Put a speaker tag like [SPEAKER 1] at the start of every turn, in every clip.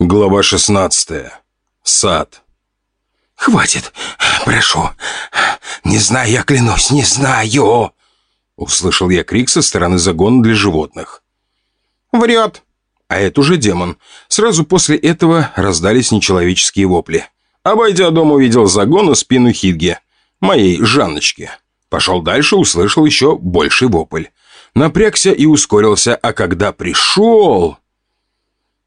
[SPEAKER 1] Глава 16. Сад.
[SPEAKER 2] «Хватит, прошу. Не знаю, я клянусь, не знаю!» Услышал я крик со стороны загона для животных.
[SPEAKER 1] «Врет!» А это уже демон. Сразу после этого раздались нечеловеческие вопли. Обойдя дом, увидел загон и спину Хидги, моей Жанночки. Пошел дальше, услышал еще больший вопль. Напрягся и ускорился, а когда пришел...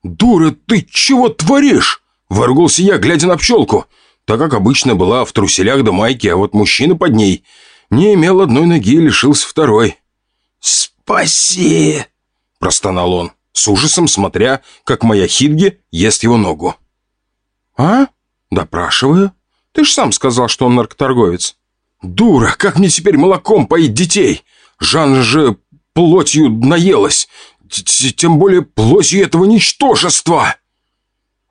[SPEAKER 1] «Дура, ты чего творишь?» Воргался я, глядя на пчелку. Так как обычно была в труселях до майки, а вот мужчина под ней не имел одной ноги и лишился второй.
[SPEAKER 2] «Спаси!» – простонал он, с ужасом смотря, как моя Хидги ест его ногу.
[SPEAKER 1] «А? Допрашиваю. Ты ж сам сказал, что он наркоторговец». «Дура, как мне теперь молоком поить детей? Жан же плотью наелась тем более плотью этого ничтожества!»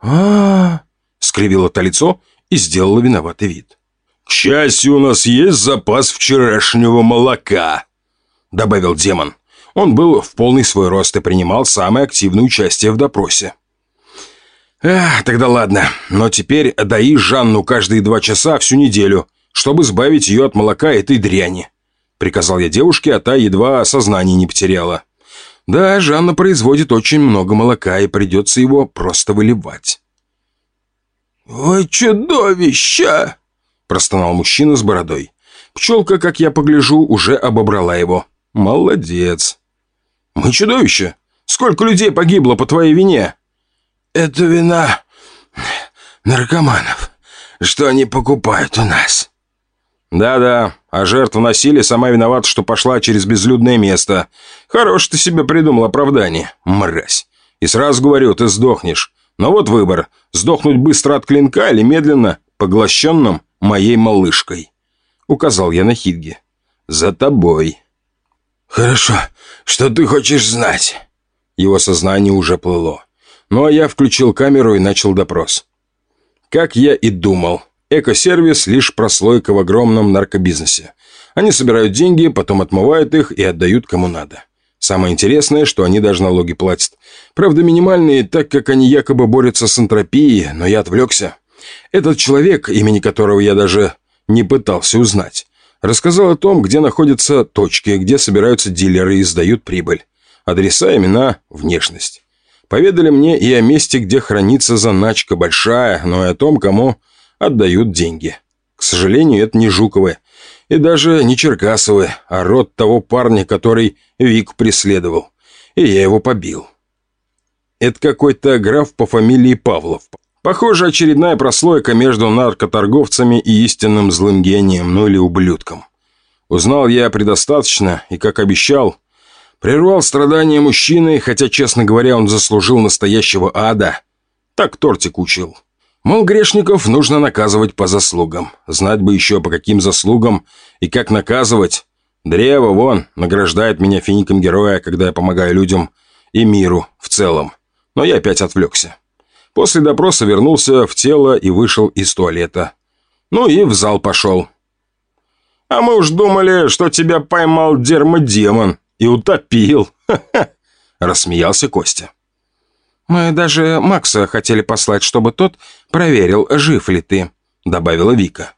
[SPEAKER 2] а, скривило то лицо и сделала виноватый вид.
[SPEAKER 1] «К счастью, у нас есть запас вчерашнего молока», — добавил демон. Он был в полный свой рост и принимал самое активное участие в допросе. «Эх, тогда ладно, но теперь даи Жанну каждые два часа всю неделю, чтобы избавить ее от молока этой дряни», — приказал я девушке, а та едва сознание не потеряла. Да, Жанна производит очень много молока, и придется его просто выливать.
[SPEAKER 2] «Ой, чудовище!» – простонал мужчина с бородой.
[SPEAKER 1] Пчелка, как я погляжу, уже обобрала его. Молодец. «Мы чудовище! Сколько людей погибло по твоей вине?»
[SPEAKER 2] «Это вина наркоманов, что они покупают у нас».
[SPEAKER 1] «Да-да, а жертва насилия сама виновата, что пошла через безлюдное место. Хорош ты себе придумал оправдание, мразь. И сразу говорю, ты сдохнешь. Но вот выбор, сдохнуть быстро от клинка или медленно, поглощенным моей малышкой». Указал я на Хидге. «За тобой».
[SPEAKER 2] «Хорошо, что ты хочешь знать?»
[SPEAKER 1] Его сознание уже плыло. Ну а я включил камеру и начал допрос. Как я и думал, Экосервис – лишь прослойка в огромном наркобизнесе. Они собирают деньги, потом отмывают их и отдают кому надо. Самое интересное, что они даже налоги платят. Правда, минимальные, так как они якобы борются с энтропией, но я отвлекся. Этот человек, имени которого я даже не пытался узнать, рассказал о том, где находятся точки, где собираются дилеры и сдают прибыль. Адреса, имена, внешность. Поведали мне и о месте, где хранится заначка большая, но и о том, кому отдают деньги. К сожалению, это не Жуковы. И даже не Черкасовы, а род того парня, который Вик преследовал. И я его побил. Это какой-то граф по фамилии Павлов. Похоже, очередная прослойка между наркоторговцами и истинным злым гением, ну или ублюдком. Узнал я предостаточно, и, как обещал, прервал страдания мужчины, хотя, честно говоря, он заслужил настоящего ада. Так тортик учил. Мол, грешников нужно наказывать по заслугам. Знать бы еще по каким заслугам и как наказывать. Древо, вон, награждает меня фиником героя, когда я помогаю людям и миру в целом. Но я опять отвлекся. После допроса вернулся в тело и вышел из туалета. Ну и в зал пошел. «А мы уж думали, что тебя поймал дермодемон и утопил!» Рассмеялся Костя.
[SPEAKER 3] «Мы даже Макса хотели послать, чтобы тот проверил, жив ли ты», — добавила Вика.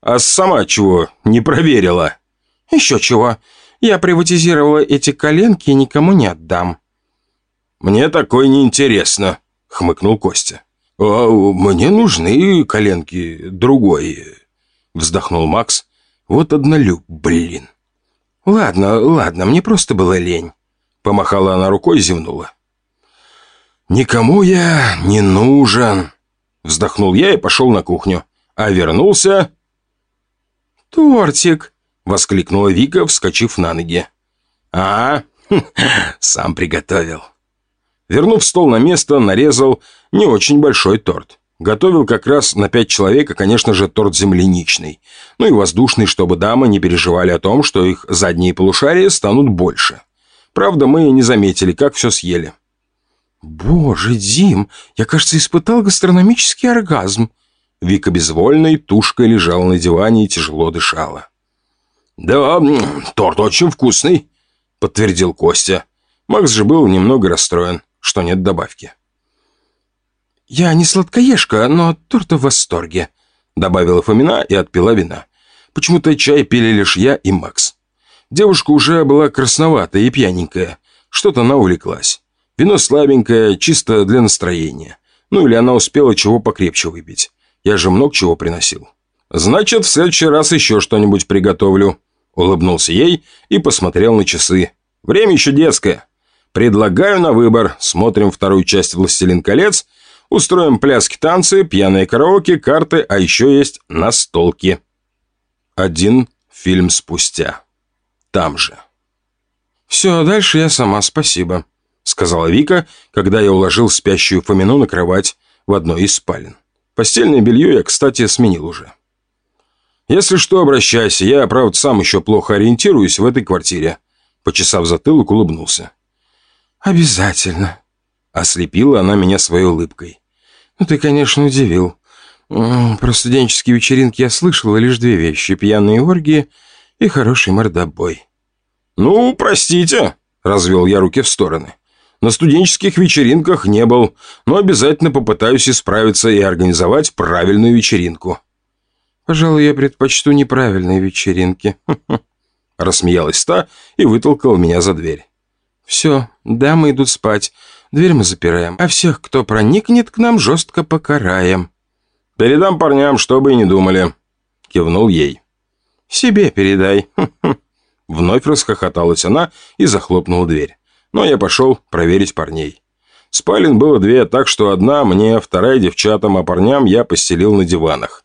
[SPEAKER 1] «А сама чего не проверила?»
[SPEAKER 3] «Еще чего. Я приватизировала эти коленки и никому не отдам».
[SPEAKER 1] «Мне такое неинтересно», — хмыкнул Костя.
[SPEAKER 2] «А мне нужны коленки другой», — вздохнул Макс. «Вот однолюб, блин».
[SPEAKER 3] «Ладно, ладно, мне просто было лень», — помахала она рукой и зевнула.
[SPEAKER 1] «Никому я не нужен!» Вздохнул я и пошел на кухню. А вернулся...
[SPEAKER 3] «Тортик!»
[SPEAKER 1] — воскликнула Вика, вскочив на ноги. «А, сам приготовил». Вернув стол на место, нарезал не очень большой торт. Готовил как раз на пять человек, и, конечно же, торт земляничный. Ну и воздушный, чтобы дамы не переживали о том, что их задние полушария станут больше. Правда, мы не заметили, как все съели.
[SPEAKER 3] «Боже, Дим, я, кажется, испытал гастрономический оргазм».
[SPEAKER 1] Вика безвольной тушкой лежала на диване и тяжело дышала. «Да, торт очень вкусный», — подтвердил Костя. Макс же был немного расстроен, что нет добавки.
[SPEAKER 3] «Я не сладкоежка, но торта в восторге», — добавила Фомина и отпила вина. Почему-то чай пили лишь я и Макс. Девушка уже была красноватая и пьяненькая. Что-то она увлеклась. Вино слабенькое, чисто для настроения. Ну или она успела чего покрепче выпить. Я же много чего приносил. «Значит, в следующий раз еще что-нибудь приготовлю», — улыбнулся ей и посмотрел на часы. «Время еще детское. Предлагаю на выбор. Смотрим вторую часть «Властелин колец», устроим пляски-танцы, пьяные караоке, карты, а еще есть настолки». Один фильм спустя. Там же. «Все, дальше я сама, спасибо», — сказала Вика, когда я уложил спящую Фомину на кровать в одной из спален. Постельное белье я, кстати, сменил уже. «Если что, обращайся. Я, правда, сам еще плохо ориентируюсь в этой квартире». Почесав затылок, улыбнулся. «Обязательно», — ослепила она меня своей улыбкой. «Ну, ты, конечно, удивил. Про студенческие вечеринки я слышала лишь две вещи — пьяные оргии и хороший мордобой».
[SPEAKER 1] «Ну, простите», — развел я руки в стороны. «На студенческих вечеринках не был, но обязательно попытаюсь исправиться и организовать правильную вечеринку».
[SPEAKER 3] «Пожалуй, я предпочту неправильные вечеринки», —
[SPEAKER 1] рассмеялась та и вытолкала меня за дверь.
[SPEAKER 3] «Все, дамы идут спать, дверь мы запираем, а всех, кто проникнет к нам, жестко покараем».
[SPEAKER 1] «Передам парням, чтобы и не думали», — кивнул ей.
[SPEAKER 3] «Себе передай».
[SPEAKER 1] Вновь расхохоталась она и захлопнула дверь. Но я пошел проверить парней. Спален было две, так что одна мне, вторая девчатам, а парням я постелил на диванах.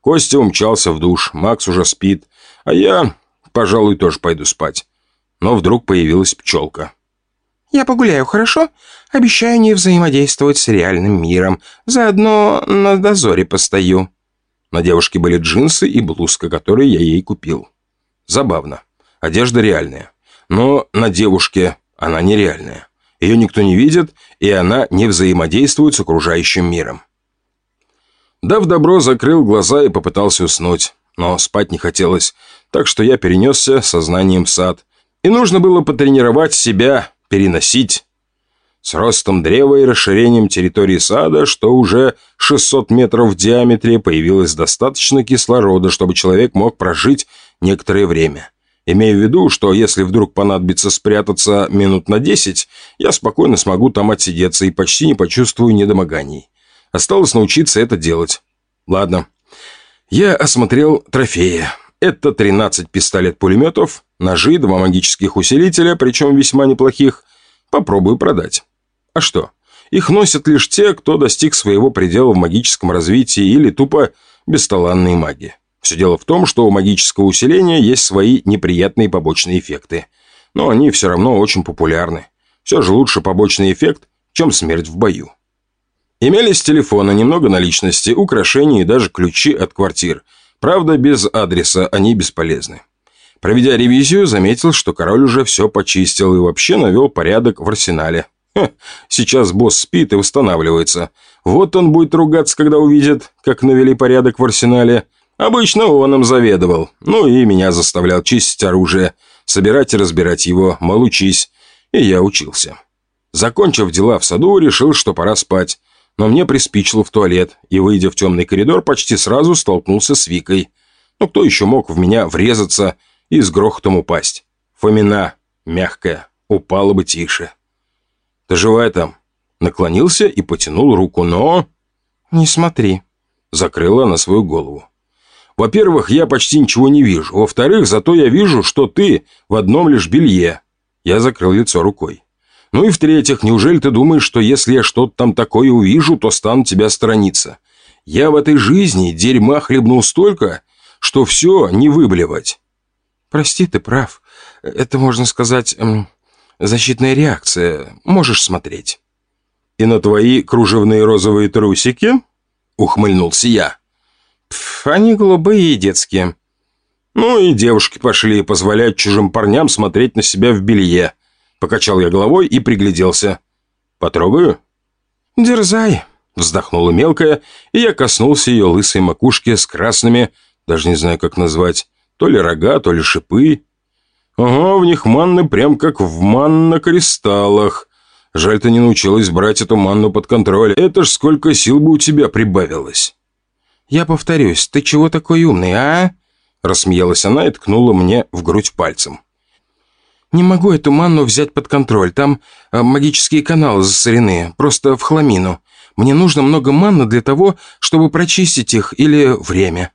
[SPEAKER 1] Костя умчался в душ, Макс уже спит, а я, пожалуй, тоже пойду спать. Но вдруг появилась пчелка.
[SPEAKER 3] «Я погуляю, хорошо? Обещаю не взаимодействовать с реальным миром. Заодно на дозоре постою».
[SPEAKER 1] На девушке были джинсы и блузка, которые я ей купил. Забавно. Одежда реальная. Но на девушке она нереальная. Ее никто не видит, и она не взаимодействует с окружающим миром. Дав добро, закрыл глаза и попытался уснуть. Но спать не хотелось, так что я перенесся сознанием в сад. И нужно было потренировать себя, переносить. С ростом древа и расширением территории сада, что уже 600 метров в диаметре, появилось достаточно кислорода, чтобы человек мог прожить некоторое время. Имея в виду, что если вдруг понадобится спрятаться минут на 10, я спокойно смогу там отсидеться и почти не почувствую недомоганий. Осталось научиться это делать. Ладно. Я осмотрел трофеи. Это 13 пистолет-пулеметов, ножи, два магических усилителя, причем весьма неплохих. Попробую продать. А что? Их носят лишь те, кто достиг своего предела в магическом развитии или тупо бесталанные маги. Все дело в том, что у магического усиления есть свои неприятные побочные эффекты. Но они все равно очень популярны. Все же лучше побочный эффект, чем смерть в бою. Имелись телефоны, немного наличности, украшения и даже ключи от квартир. Правда, без адреса они бесполезны. Проведя ревизию, заметил, что король уже все почистил и вообще навел порядок в арсенале. Ха, сейчас босс спит и восстанавливается. Вот он будет ругаться, когда увидит, как навели порядок в арсенале. Обычно он им заведовал. Ну и меня заставлял чистить оружие, собирать и разбирать его, мол, учись. И я учился. Закончив дела в саду, решил, что пора спать но мне приспичило в туалет, и, выйдя в темный коридор, почти сразу столкнулся с Викой. Ну, кто еще мог в меня врезаться и с грохотом упасть? Фомина, мягкая, упала бы тише. «Ты живая там?» Наклонился и потянул руку, но...
[SPEAKER 3] «Не смотри», —
[SPEAKER 1] закрыла на свою голову. «Во-первых, я почти ничего не вижу. Во-вторых, зато я вижу, что ты в одном лишь белье». Я закрыл лицо рукой. Ну и в-третьих, неужели ты думаешь, что если я что-то там такое увижу, то стану тебя сторониться? Я в этой жизни дерьма хлебнул столько, что все не выблевать.
[SPEAKER 3] Прости, ты прав. Это, можно сказать, эм, защитная реакция. Можешь смотреть.
[SPEAKER 1] И на твои кружевные розовые трусики? Ухмыльнулся я.
[SPEAKER 3] Пф, они голубые и детские.
[SPEAKER 1] Ну и девушки пошли позволять чужим парням смотреть на себя в белье. Покачал я головой и пригляделся. «Потрогаю?»
[SPEAKER 3] «Дерзай», — вздохнула мелкая, и я коснулся ее лысой макушки с красными, даже не знаю, как назвать, то ли рога, то ли шипы.
[SPEAKER 1] Ага, в них манны прям как в манно-кристаллах. Жаль, ты не научилась брать эту манну под контроль. Это ж сколько сил бы у тебя прибавилось».
[SPEAKER 3] «Я повторюсь, ты чего такой умный, а?» Рассмеялась она и ткнула мне в грудь пальцем. «Не могу эту манну взять под контроль. Там э, магические каналы засорены, просто в хламину. Мне нужно много манны для того, чтобы прочистить их, или время».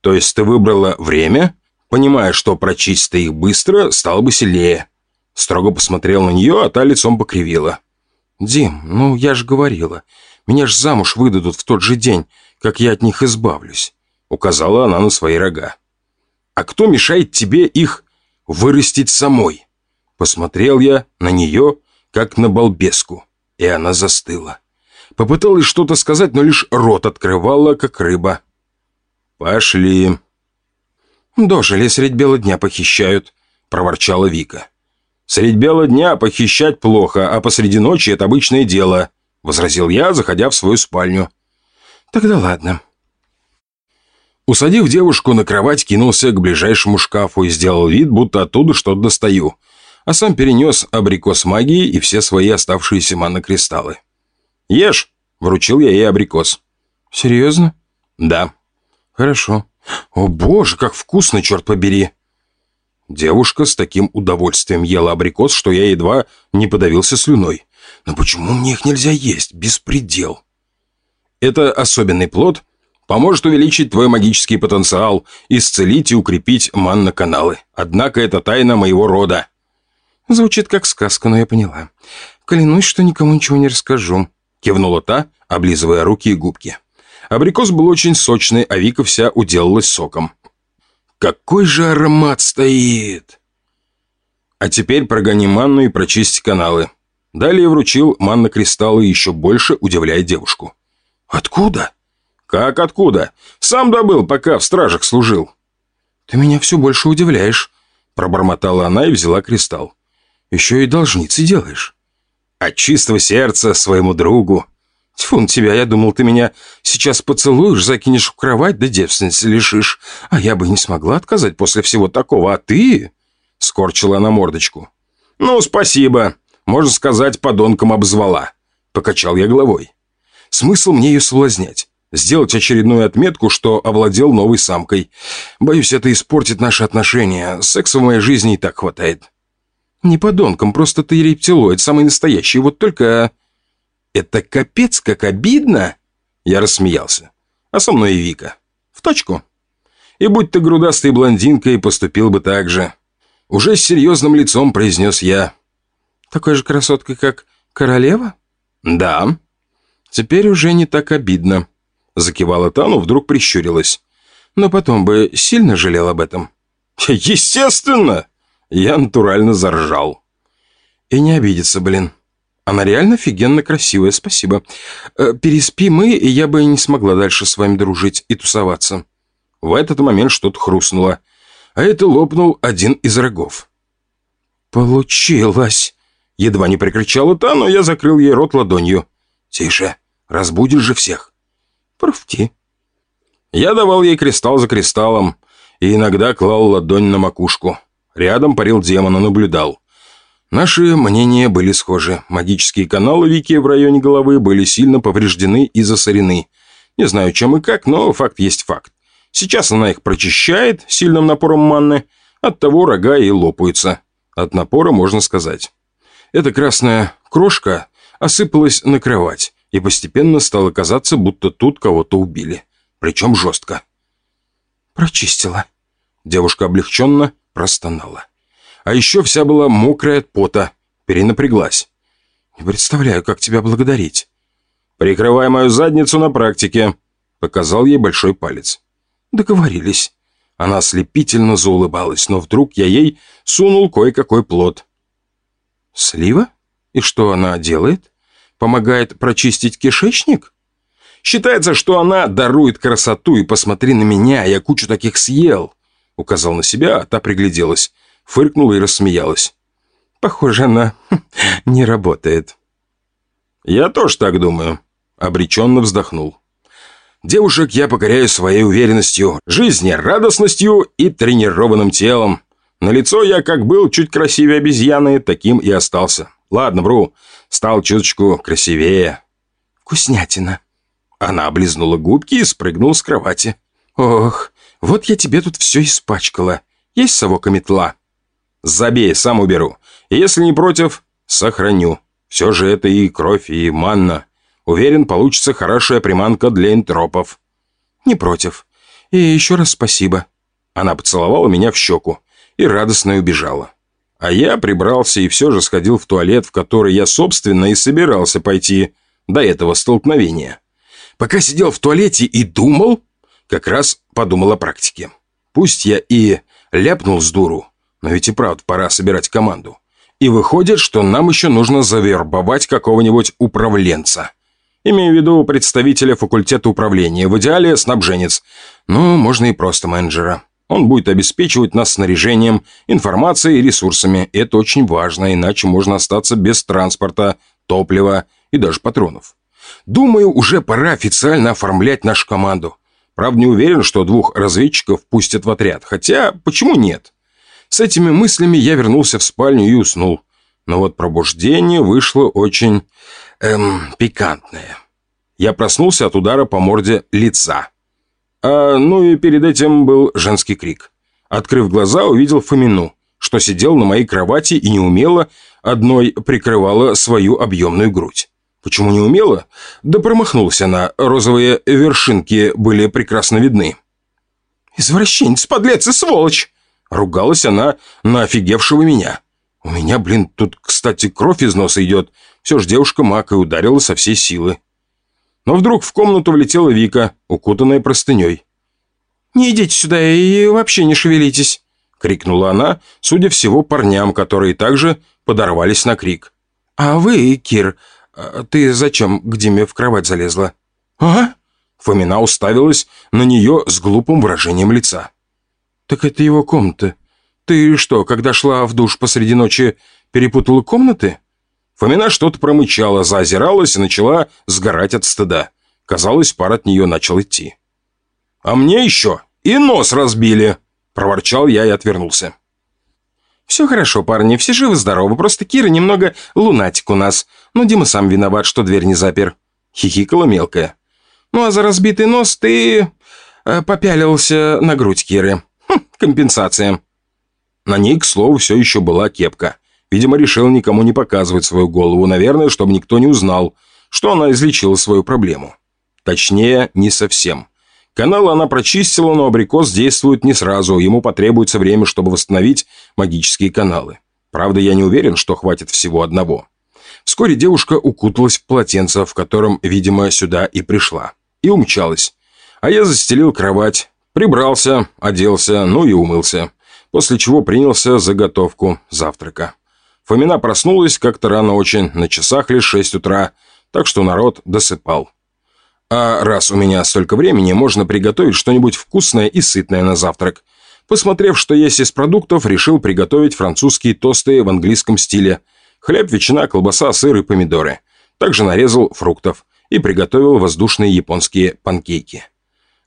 [SPEAKER 1] «То есть ты выбрала время?» Понимая, что прочесть-то их быстро, стало бы сильнее. Строго посмотрел на нее, а та лицом покривила.
[SPEAKER 3] «Дим, ну я же говорила, меня ж замуж выдадут в тот же день, как я от них избавлюсь»,
[SPEAKER 1] указала она на свои рога. «А кто мешает тебе их вырастить самой?» Посмотрел я на нее, как на балбеску, и она застыла. Попыталась что-то сказать, но лишь рот открывала, как рыба. «Пошли».
[SPEAKER 3] «Дожили, средь бела дня похищают», — проворчала Вика.
[SPEAKER 1] «Средь бела дня похищать плохо, а посреди ночи это обычное дело», — возразил я, заходя в свою спальню.
[SPEAKER 3] «Тогда ладно».
[SPEAKER 1] Усадив девушку на кровать, кинулся к ближайшему шкафу и сделал вид, будто оттуда что-то достаю, а сам перенес абрикос магии и все свои оставшиеся манокристаллы. «Ешь!» — вручил я ей абрикос.
[SPEAKER 3] «Серьезно?»
[SPEAKER 1] «Да».
[SPEAKER 3] «Хорошо». «О боже, как вкусно, черт побери!»
[SPEAKER 1] Девушка с таким удовольствием ела абрикос, что я едва не подавился слюной. «Но почему мне их нельзя есть? Беспредел!» Это особенный плод, поможет увеличить твой магический потенциал, исцелить и укрепить манно-каналы. Однако это тайна моего рода».
[SPEAKER 3] «Звучит как сказка, но я поняла. Клянусь, что никому ничего не расскажу», — кивнула та, облизывая руки и губки.
[SPEAKER 1] Абрикос был очень сочный, а Вика вся уделалась соком. «Какой же аромат стоит!» «А теперь прогони манну и прочисти каналы». Далее вручил манно-кристаллы, еще больше удивляя девушку.
[SPEAKER 3] «Откуда?»
[SPEAKER 1] «Как откуда? Сам добыл, пока в стражах служил».
[SPEAKER 3] «Ты меня все больше удивляешь», — пробормотала она и взяла кристалл. «Еще и должницы делаешь».
[SPEAKER 1] «От чистого сердца своему другу».
[SPEAKER 3] «Тьфу на тебя, я думал, ты меня сейчас поцелуешь, закинешь в кровать, да девственницы лишишь. А я бы не смогла отказать после всего такого, а ты...»
[SPEAKER 1] Скорчила она мордочку. «Ну, спасибо. Можно сказать, подонком обзвала». Покачал я головой. Смысл мне ее соблазнять? Сделать очередную отметку, что овладел новой самкой. Боюсь, это испортит наши отношения. Секса в моей жизни и так хватает.
[SPEAKER 3] Не подонком, просто ты рептилоид, самый настоящий. Вот только...
[SPEAKER 1] Это капец как обидно. Я рассмеялся. А со мной и Вика. В точку. И будь ты грудастой блондинкой, поступил бы так же. Уже с серьезным лицом произнес я.
[SPEAKER 3] Такой же красоткой, как королева?
[SPEAKER 1] Да.
[SPEAKER 3] Теперь уже не так обидно. Закивала та, но вдруг прищурилась. Но потом бы сильно жалел об этом.
[SPEAKER 1] Естественно! Я натурально заржал.
[SPEAKER 3] И не обидится, блин. Она реально офигенно красивая, спасибо. Э, переспи мы, и я бы не смогла дальше с вами дружить и тусоваться.
[SPEAKER 1] В этот момент что-то хрустнуло, а это лопнул один из рогов.
[SPEAKER 3] «Получилось!»
[SPEAKER 1] Едва не прикричала та, но я закрыл ей рот ладонью. «Тише, разбудишь же всех!»
[SPEAKER 3] «Провти!»
[SPEAKER 1] Я давал ей кристалл за кристаллом и иногда клал ладонь на макушку. Рядом парил демон и наблюдал. Наши мнения были схожи. Магические каналы Вики в районе головы были сильно повреждены и засорены. Не знаю, чем и как, но факт есть факт. Сейчас она их прочищает сильным напором манны, оттого рога и лопаются. От напора можно сказать. Эта красная крошка осыпалась на кровать, и постепенно стало казаться, будто тут кого-то убили. Причем жестко.
[SPEAKER 3] «Прочистила».
[SPEAKER 1] Девушка облегченно простонала. А еще вся была мокрая от пота, перенапряглась.
[SPEAKER 3] «Не представляю, как тебя благодарить».
[SPEAKER 1] «Прикрывай мою задницу на практике», — показал ей большой палец.
[SPEAKER 3] «Договорились».
[SPEAKER 1] Она ослепительно заулыбалась, но вдруг я ей сунул кое-какой плод.
[SPEAKER 3] «Слива? И что она делает? Помогает прочистить кишечник?»
[SPEAKER 1] «Считается, что она дарует красоту, и посмотри на меня, я кучу таких съел!» Указал на себя, а та пригляделась, фыркнула и рассмеялась.
[SPEAKER 3] «Похоже, она не работает».
[SPEAKER 1] «Я тоже так думаю», — обреченно вздохнул. Девушек я покоряю своей уверенностью, жизнерадостностью и тренированным телом. На лицо я как был чуть красивее обезьяны, таким и остался. Ладно, вру. Стал чуточку красивее.
[SPEAKER 3] Вкуснятина.
[SPEAKER 1] Она облизнула губки и спрыгнула с кровати.
[SPEAKER 3] Ох, вот я тебе тут все испачкала. Есть совок метла?
[SPEAKER 1] Забей, сам уберу. Если не против, сохраню. Все же это и кровь, и манна. Уверен, получится хорошая приманка для энтропов.
[SPEAKER 3] Не против. И еще раз спасибо.
[SPEAKER 1] Она поцеловала меня в щеку и радостно убежала. А я прибрался и все же сходил в туалет, в который я, собственно, и собирался пойти до этого столкновения. Пока сидел в туалете и думал, как раз подумал о практике. Пусть я и ляпнул с дуру, но ведь и правда пора собирать команду. И выходит, что нам еще нужно завербовать какого-нибудь управленца. Имею в виду представителя факультета управления, в идеале снабженец, ну, можно и просто менеджера. Он будет обеспечивать нас снаряжением, информацией и ресурсами. Это очень важно, иначе можно остаться без транспорта, топлива и даже патронов. Думаю, уже пора официально оформлять нашу команду. Правда, не уверен, что двух разведчиков пустят в отряд. Хотя, почему нет? С этими мыслями я вернулся в спальню и уснул. Но вот пробуждение вышло очень... эм... пикантное. Я проснулся от удара по морде лица. А, ну и перед этим был женский крик. Открыв глаза, увидел Фомину, что сидел на моей кровати и неумело одной прикрывала свою объемную грудь. Почему не умела? Да промахнулся она, розовые вершинки были прекрасно видны. «Извращенец, подлец и сволочь!» Ругалась она на офигевшего меня. У меня, блин, тут, кстати, кровь из носа идет. Все ж девушка мак и ударила со всей силы. Но вдруг в комнату влетела Вика, укутанная простыней. «Не идите сюда и вообще не шевелитесь!» — крикнула она, судя всего, парням, которые также подорвались на крик. «А вы, Кир, а ты зачем к Диме в кровать залезла?» «А?» Фомина уставилась на нее с глупым выражением лица. «Так это его комната. Ты что, когда шла в душ посреди ночи, перепутала комнаты?» Фомина что-то промычала, заозиралась и начала сгорать от стыда. Казалось, пар от нее начал идти. «А мне еще и нос разбили!» Проворчал я и отвернулся. «Все хорошо, парни, все живы-здоровы, просто Кира немного лунатик у нас. Но Дима сам виноват, что дверь не запер». Хихикала мелкая. «Ну а за разбитый нос ты... Э, попялился на грудь Киры. Хм, компенсация». На ней, к слову, все еще была кепка. Видимо, решил никому не показывать свою голову, наверное, чтобы никто не узнал, что она излечила свою проблему. Точнее, не совсем. Канал она прочистила, но абрикос действует не сразу, ему потребуется время, чтобы восстановить магические каналы. Правда, я не уверен, что хватит всего одного. Вскоре девушка укуталась в полотенце, в котором, видимо, сюда и пришла, и умчалась. А я застелил кровать, прибрался, оделся, ну и умылся, после чего принялся за готовку завтрака. Фомина проснулась как-то рано очень, на часах лишь шесть утра, так что народ досыпал. А раз у меня столько времени, можно приготовить что-нибудь вкусное и сытное на завтрак. Посмотрев, что есть из продуктов, решил приготовить французские тосты в английском стиле. Хлеб, ветчина, колбаса, сыр и помидоры. Также нарезал фруктов и приготовил воздушные японские панкейки.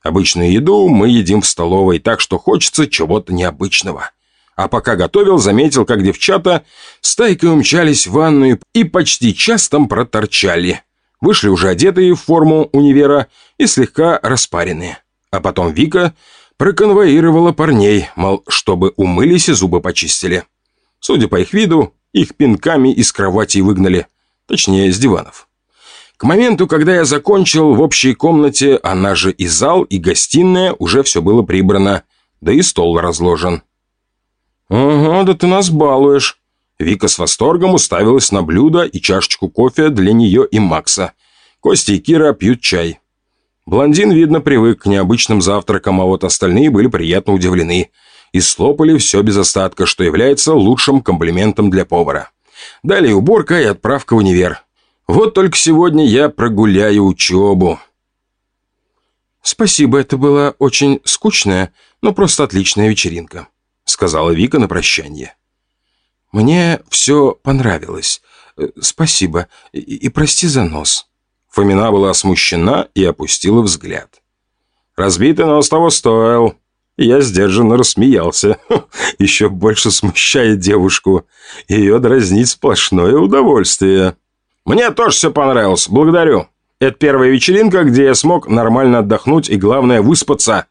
[SPEAKER 1] Обычную еду мы едим в столовой, так что хочется чего-то необычного. А пока готовил, заметил, как девчата стайкой умчались в ванную и почти час там проторчали. Вышли уже одетые в форму универа и слегка распаренные. А потом Вика проконвоировала парней, мол, чтобы умылись и зубы почистили. Судя по их виду, их пинками из кровати выгнали. Точнее, с диванов. К моменту, когда я закончил, в общей комнате, она же и зал, и гостиная, уже все было прибрано, да и стол разложен. «Ага, да ты нас балуешь». Вика с восторгом уставилась на блюдо и чашечку кофе для нее и Макса. Костя и Кира пьют чай. Блондин, видно, привык к необычным завтракам, а вот остальные были приятно удивлены и слопали все без остатка, что является лучшим комплиментом для повара. Далее уборка и отправка в универ. Вот только сегодня я прогуляю учебу. Спасибо, это была очень скучная, но просто отличная вечеринка сказала Вика на прощание. «Мне все понравилось. Э, спасибо. И, и прости за нос». Фомина была смущена и опустила взгляд. «Разбитый нос того стоил».
[SPEAKER 3] Я сдержанно рассмеялся, еще больше смущая девушку. Ее дразнить сплошное удовольствие. «Мне тоже все понравилось, благодарю. Это первая вечеринка, где я смог нормально отдохнуть и, главное, выспаться».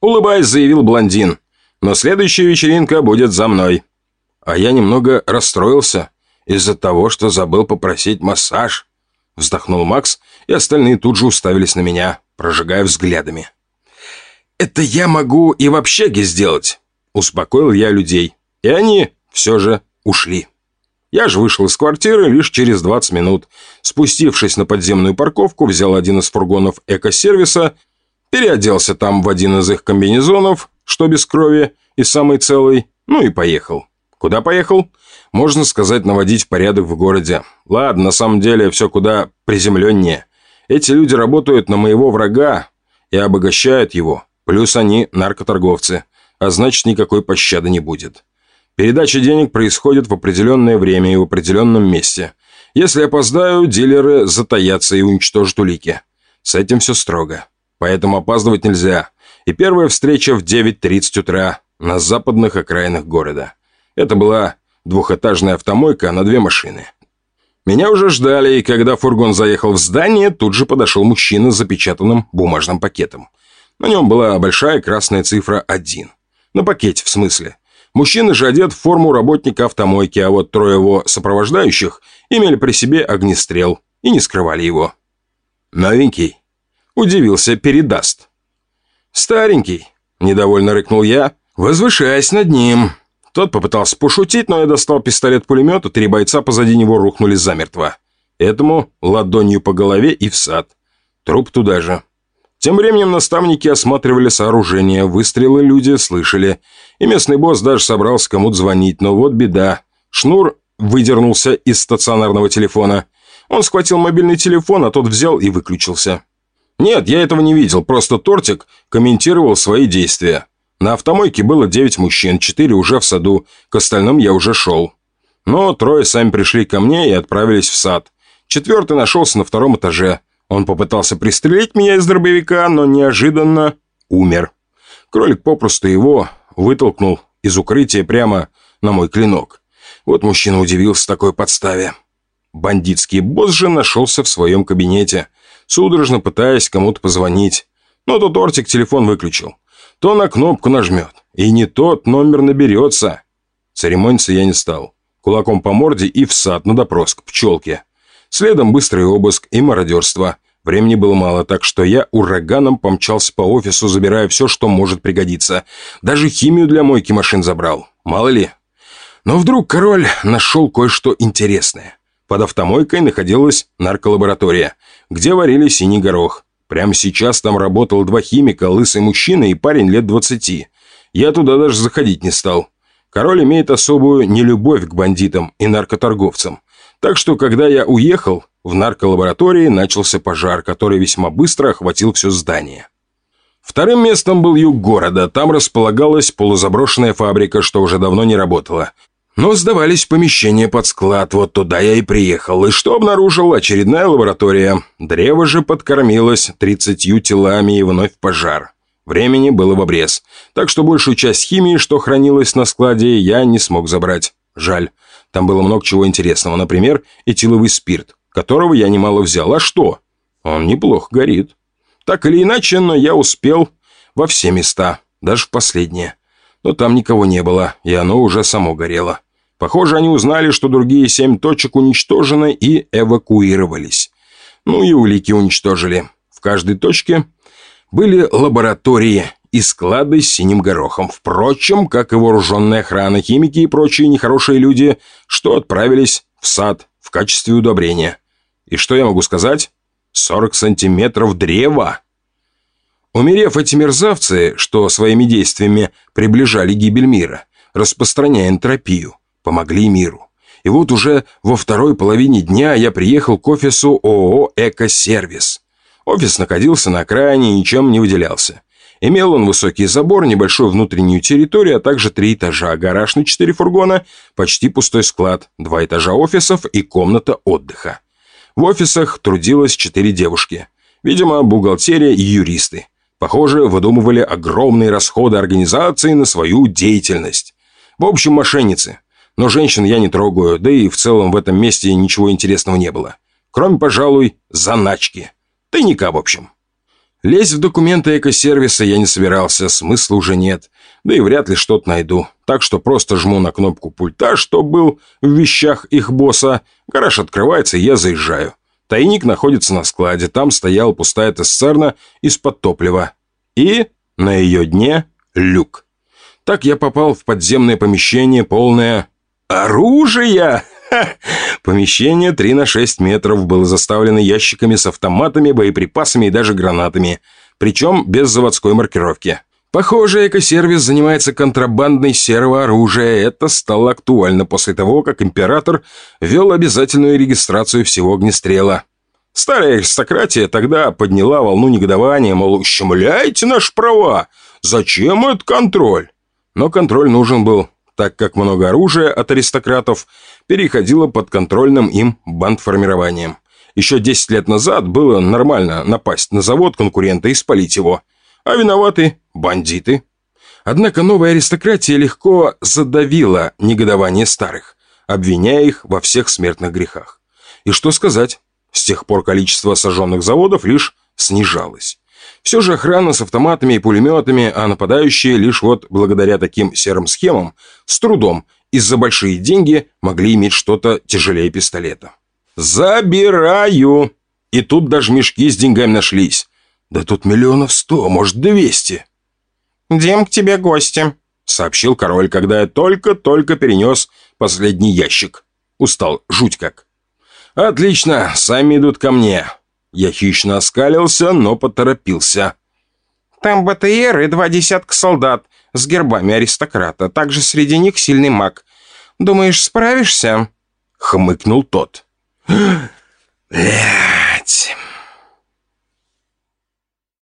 [SPEAKER 3] Улыбаясь, заявил блондин. «Но следующая вечеринка будет за мной». А я немного расстроился из-за того, что забыл попросить массаж. Вздохнул Макс, и остальные тут же уставились на меня, прожигая взглядами. «Это я могу и в общаге сделать», — успокоил я людей. И они все же ушли. Я же вышел из квартиры лишь через 20 минут. Спустившись на подземную парковку, взял один из фургонов экосервиса, переоделся там в один из их комбинезонов, что без крови и самый целый, ну и поехал. Куда поехал? Можно сказать, наводить порядок в городе. Ладно, на самом деле все куда приземленнее. Эти люди работают на моего врага и обогащают его. Плюс они наркоторговцы, а значит никакой пощады не будет. Передача денег происходит в определенное время и в определенном месте. Если опоздаю, дилеры затаятся и уничтожат улики. С этим все строго. Поэтому опаздывать нельзя. И первая встреча в 9.30 утра на западных окраинах города. Это была двухэтажная автомойка на две машины. Меня уже ждали, и когда фургон заехал в здание, тут же подошел мужчина с запечатанным бумажным пакетом. На нем была большая красная цифра 1. На пакете, в смысле. Мужчина же одет в форму работника автомойки, а вот трое его сопровождающих имели при себе огнестрел и не скрывали его. «Новенький?» Удивился, передаст. «Старенький», – недовольно рыкнул я, возвышаясь над ним. Тот попытался пошутить, но я достал пистолет-пулемет, и три бойца позади него рухнули замертво. Этому ладонью по голове и в сад. Труп туда же. Тем временем наставники осматривали сооружение, выстрелы люди слышали. И местный босс даже собрался кому-то звонить, но вот беда. Шнур выдернулся из стационарного телефона. Он схватил мобильный телефон, а тот взял и выключился. Нет, я этого не видел, просто Тортик комментировал свои действия. На автомойке было девять мужчин, четыре уже в саду, к остальным я уже шел. Но трое сами пришли ко мне и отправились в сад. Четвертый нашелся на втором этаже. Он попытался пристрелить меня из дробовика, но неожиданно умер. Кролик попросту его вытолкнул из укрытия прямо на мой клинок. Вот мужчина удивился такой подставе. Бандитский босс же нашелся в своем кабинете, судорожно пытаясь кому-то позвонить. Но тот ортик телефон выключил. То на кнопку нажмет, и не тот номер наберется. Церемониться я не стал. Кулаком по морде и в сад на допрос к пчелке. Следом быстрый обыск и мародерство. Времени было мало, так что я ураганом помчался по офису, забирая все, что может пригодиться. Даже химию для мойки машин забрал. Мало ли. Но вдруг король нашел кое-что интересное. Под автомойкой находилась нарколаборатория, где варили синий горох. Прямо сейчас там работал два химика, лысый мужчина и парень лет двадцати. Я туда даже заходить не стал. Король имеет особую нелюбовь к бандитам и наркоторговцам. Так что, когда я уехал, в нарколаборатории начался пожар, который весьма быстро охватил все здание. Вторым местом был юг города. Там располагалась полузаброшенная фабрика, что уже давно не работала. Но сдавались помещения под склад, вот туда я и приехал. И что обнаружил? Очередная лаборатория. Древо же подкормилось тридцатью телами и вновь пожар. Времени было в обрез. Так что большую часть химии, что хранилась на складе, я не смог забрать. Жаль. Там было много чего интересного, например, этиловый спирт, которого я немало взял. А что? Он неплохо горит. Так или иначе, но я успел во все места, даже в последнее. Но там никого не было, и оно уже само горело. Похоже, они узнали, что другие семь точек уничтожены и эвакуировались. Ну и улики уничтожили. В каждой точке были лаборатории, и склады с синим горохом. Впрочем, как и вооруженная охрана, химики и прочие нехорошие люди, что отправились в сад в качестве удобрения. И что я могу сказать? 40 сантиметров древа. Умерев эти мерзавцы, что своими действиями приближали гибель мира, распространяя энтропию, помогли миру. И вот уже во второй половине дня я приехал к офису ООО «Экосервис». Офис находился на окраине и ничем не выделялся. Имел он высокий забор, небольшую внутреннюю территорию, а также три этажа, гараж на четыре фургона, почти пустой склад, два этажа офисов и комната отдыха. В офисах трудилось четыре девушки. Видимо, бухгалтерия и юристы.
[SPEAKER 1] Похоже, выдумывали огромные расходы организации на свою деятельность. В общем, мошенницы. Но женщин я не трогаю, да и в целом в этом месте ничего интересного не было. Кроме, пожалуй, заначки. Тайника, в общем. Лезть в документы экосервиса я не собирался, смысла уже нет. Да и вряд ли что-то найду. Так что просто жму на кнопку пульта, что был в вещах их босса. Гараж открывается, и я заезжаю. Тайник находится на складе. Там стояла пустая тесцерна из-под топлива. И на ее дне люк. Так я попал в подземное помещение, полное оружия. Помещение 3 на 6 метров было заставлено ящиками с автоматами, боеприпасами и даже гранатами. Причем без заводской маркировки. Похоже, экосервис занимается контрабандой серого оружия. Это стало актуально после того, как император ввел обязательную регистрацию всего огнестрела. Старая аристократия тогда подняла волну негодования, мол, ущемляйте наши права. Зачем этот контроль? Но контроль нужен был, так как много оружия от аристократов переходило под контрольным им бандформированием. Еще 10 лет назад было нормально напасть на завод конкурента и спалить его. А виноваты бандиты. Однако новая аристократия легко задавила негодование старых, обвиняя их во всех смертных грехах. И что сказать, с тех пор количество сожженных заводов лишь снижалось. Все же охрана с автоматами и пулеметами, а нападающие лишь вот благодаря таким серым схемам с трудом из-за большие деньги могли иметь что-то тяжелее пистолета. «Забираю!» И тут даже мешки с деньгами нашлись. Да тут миллионов сто, может, двести.
[SPEAKER 3] «Дим, к тебе гости», —
[SPEAKER 1] сообщил король, когда я только-только перенес последний ящик. Устал, жуть как. «Отлично, сами идут ко мне». Я хищно оскалился, но поторопился.
[SPEAKER 3] «Там БТР и два десятка солдат с гербами аристократа. Также среди них сильный маг. Думаешь, справишься?»
[SPEAKER 1] Хмыкнул тот.
[SPEAKER 3] «Блядь,